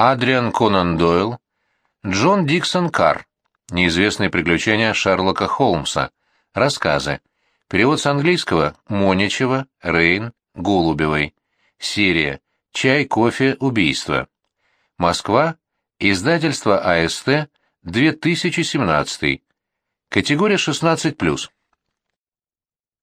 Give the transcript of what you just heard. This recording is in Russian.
Адриан Конан Дойл, Джон Диксон Карр, Неизвестные приключения Шерлока Холмса, рассказы, перевод с английского Моничева, Рейн, Голубевой, Сирия, Чай, кофе, убийство. Москва, издательство АСТ, 2017. Категория 16+.